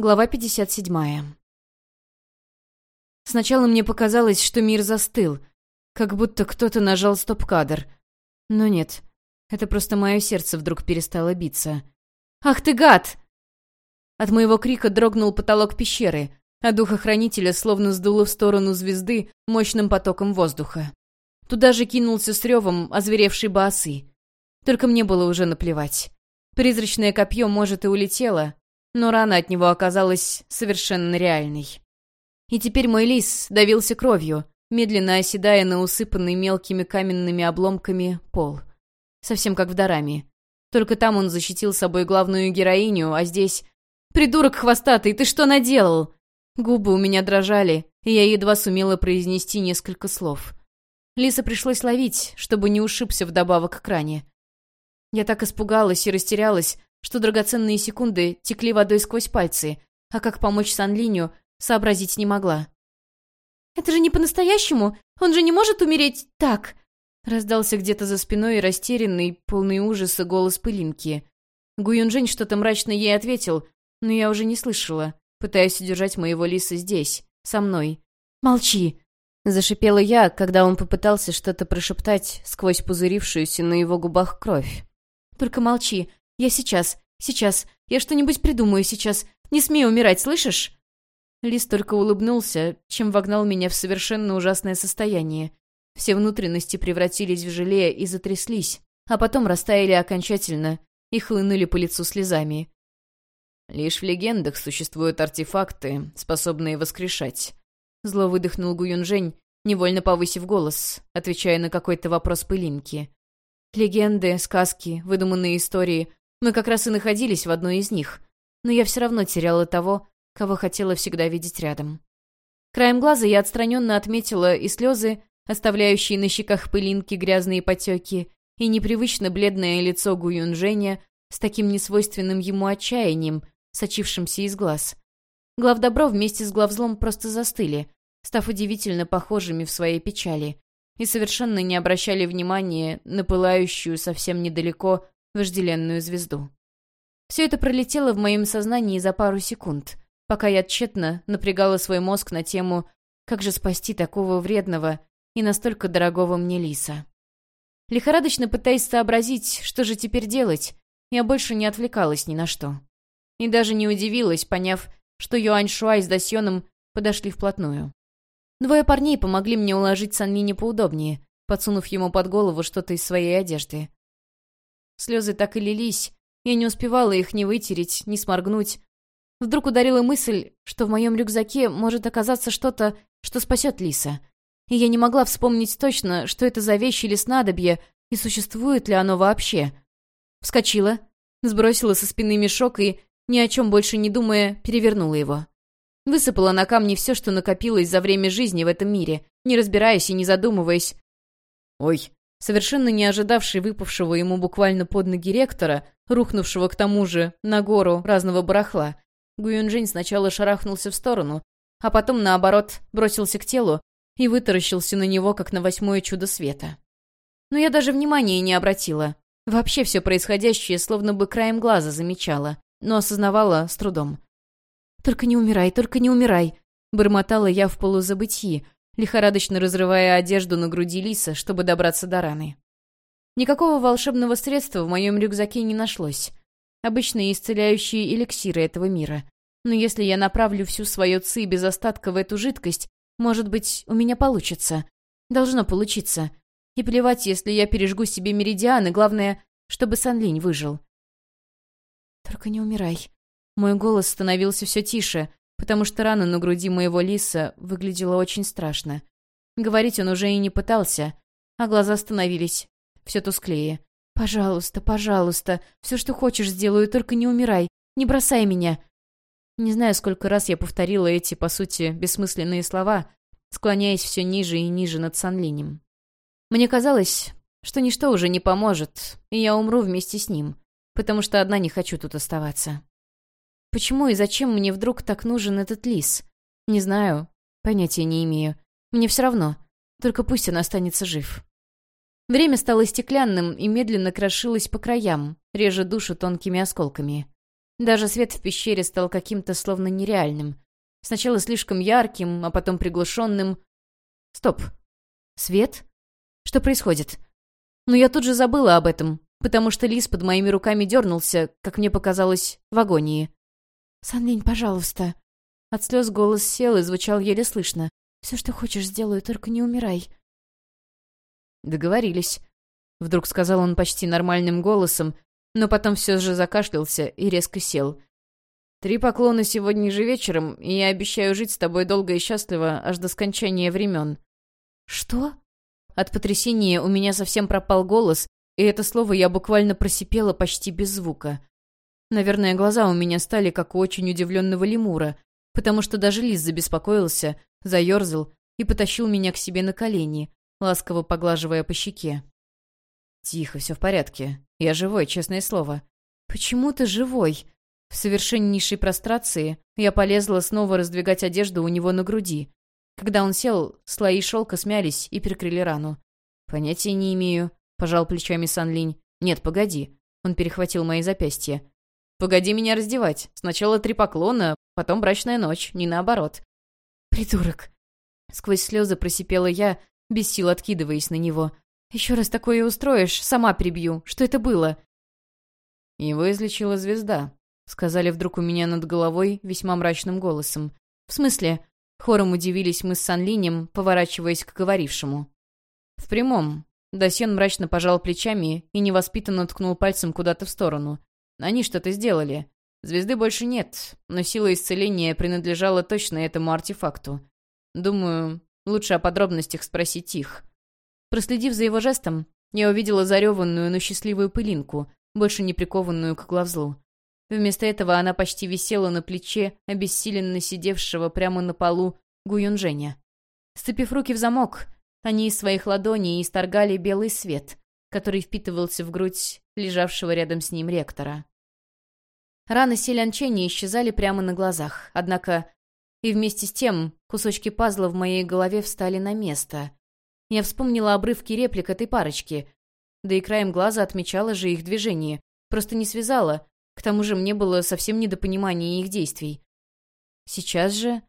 Глава 57. Сначала мне показалось, что мир застыл, как будто кто-то нажал стоп-кадр. Но нет, это просто мое сердце вдруг перестало биться. «Ах ты гад!» От моего крика дрогнул потолок пещеры, а духохранителя словно сдуло в сторону звезды мощным потоком воздуха. Туда же кинулся с ревом озверевший баасы. Только мне было уже наплевать. Призрачное копье, может, и улетело, но рана от него оказалась совершенно реальной. И теперь мой лис давился кровью, медленно оседая на усыпанный мелкими каменными обломками пол. Совсем как в Дараме. Только там он защитил собой главную героиню, а здесь... «Придурок хвостатый, ты что наделал?» Губы у меня дрожали, и я едва сумела произнести несколько слов. Лиса пришлось ловить, чтобы не ушибся вдобавок к ране. Я так испугалась и растерялась, что драгоценные секунды текли водой сквозь пальцы, а как помочь Санлиню, сообразить не могла. «Это же не по-настоящему! Он же не может умереть так!» Раздался где-то за спиной растерянный, полный ужаса голос пылинки. Гуюнжень что-то мрачно ей ответил, но я уже не слышала, пытаясь удержать моего лиса здесь, со мной. «Молчи!» Зашипела я, когда он попытался что-то прошептать сквозь пузырившуюся на его губах кровь. «Только молчи, я сейчас, сейчас, я что-нибудь придумаю сейчас. Не смей умирать, слышишь?» Лис только улыбнулся, чем вогнал меня в совершенно ужасное состояние. Все внутренности превратились в желе и затряслись, а потом растаяли окончательно и хлынули по лицу слезами. «Лишь в легендах существуют артефакты, способные воскрешать», — зло выдохнул Гуюнжень, невольно повысив голос, отвечая на какой-то вопрос пылинки. «Легенды, сказки, выдуманные истории мы как раз и находились в одной из них, но я все равно теряла того, кого хотела всегда видеть рядом. Краем глаза я отстраненно отметила и слезы, оставляющие на щеках пылинки грязные потеки, и непривычно бледное лицо Гуюнжэня с таким несвойственным ему отчаянием, сочившимся из глаз. Главдобро вместе с главзлом просто застыли, став удивительно похожими в своей печали, и совершенно не обращали внимания на пылающую совсем недалеко вожделенную звезду. Все это пролетело в моем сознании за пару секунд, пока я тщетно напрягала свой мозг на тему «Как же спасти такого вредного и настолько дорогого мне лиса?». Лихорадочно пытаясь сообразить, что же теперь делать, я больше не отвлекалась ни на что. И даже не удивилась, поняв, что Юань Шуай с Дасьоном подошли вплотную. Двое парней помогли мне уложить Санмини поудобнее, подсунув ему под голову что-то из своей одежды. Слезы так и лились. Я не успевала их ни вытереть, ни сморгнуть. Вдруг ударила мысль, что в моем рюкзаке может оказаться что-то, что спасет Лиса. И я не могла вспомнить точно, что это за вещь или снадобье, и существует ли оно вообще. Вскочила, сбросила со спины мешок и, ни о чем больше не думая, перевернула его. Высыпала на камни все, что накопилось за время жизни в этом мире, не разбираясь и не задумываясь. «Ой, совершенно не ожидавший выпавшего ему буквально под ноги ректора, рухнувшего к тому же на гору разного барахла, Гуюнжень сначала шарахнулся в сторону, а потом, наоборот, бросился к телу и вытаращился на него, как на восьмое чудо света. Но я даже внимания не обратила. Вообще все происходящее словно бы краем глаза замечала, но осознавала с трудом. «Только не умирай, только не умирай!» — бормотала я в полузабытии, лихорадочно разрывая одежду на груди лиса, чтобы добраться до раны. Никакого волшебного средства в моем рюкзаке не нашлось. Обычные исцеляющие эликсиры этого мира. Но если я направлю всю свою ци без остатка в эту жидкость, может быть, у меня получится. Должно получиться. И плевать, если я пережгу себе меридианы, главное, чтобы Санлинь выжил. «Только не умирай». Мой голос становился все тише, потому что рана на груди моего лиса выглядела очень страшно. Говорить он уже и не пытался, а глаза становились все тусклее. «Пожалуйста, пожалуйста, все, что хочешь, сделаю, только не умирай, не бросай меня». Не знаю, сколько раз я повторила эти, по сути, бессмысленные слова, склоняясь все ниже и ниже над Санлинем. Мне казалось, что ничто уже не поможет, и я умру вместе с ним, потому что одна не хочу тут оставаться. Почему и зачем мне вдруг так нужен этот лис? Не знаю, понятия не имею. Мне все равно. Только пусть он останется жив. Время стало стеклянным и медленно крошилось по краям, реже душу тонкими осколками. Даже свет в пещере стал каким-то словно нереальным. Сначала слишком ярким, а потом приглушенным. Стоп. Свет? Что происходит? Но я тут же забыла об этом, потому что лис под моими руками дернулся, как мне показалось, в агонии. «Санлинь, пожалуйста». От слез голос сел и звучал еле слышно. «Все, что хочешь, сделаю, только не умирай». «Договорились», — вдруг сказал он почти нормальным голосом, но потом все же закашлялся и резко сел. «Три поклона сегодня же вечером, и я обещаю жить с тобой долго и счастливо аж до скончания времен». «Что?» От потрясения у меня совсем пропал голос, и это слово я буквально просипела почти без звука. Наверное, глаза у меня стали, как у очень удивленного лемура, потому что даже лис забеспокоился, заерзал и потащил меня к себе на колени, ласково поглаживая по щеке. «Тихо, все в порядке. Я живой, честное слово». «Почему ты живой?» В совершеннейшей прострации я полезла снова раздвигать одежду у него на груди. Когда он сел, слои шелка смялись и перекрыли рану. «Понятия не имею», — пожал плечами Сан Линь. «Нет, погоди». Он перехватил мои запястья. «Погоди меня раздевать. Сначала три поклона, потом брачная ночь, не наоборот». «Придурок!» Сквозь слезы просипела я, без сил откидываясь на него. «Еще раз такое устроишь, сама прибью. Что это было?» «Его излечила звезда», — сказали вдруг у меня над головой весьма мрачным голосом. «В смысле?» — хором удивились мы с Санлинем, поворачиваясь к говорившему. «В прямом». Дасьен мрачно пожал плечами и невоспитанно ткнул пальцем куда-то в сторону. «Они что-то сделали. Звезды больше нет, но сила исцеления принадлежала точно этому артефакту. Думаю, лучше о подробностях спросить их». Проследив за его жестом, я увидела зареванную, но счастливую пылинку, больше не прикованную к глазлу. Вместо этого она почти висела на плече обессиленно сидевшего прямо на полу Гуюнженя. Сцепив руки в замок, они из своих ладоней исторгали белый свет, который впитывался в грудь лежавшего рядом с ним ректора. Раны селянчения исчезали прямо на глазах, однако и вместе с тем кусочки пазла в моей голове встали на место. Я вспомнила обрывки реплик этой парочки, да и краем глаза отмечала же их движение, просто не связала, к тому же мне было совсем недопонимание их действий. Сейчас же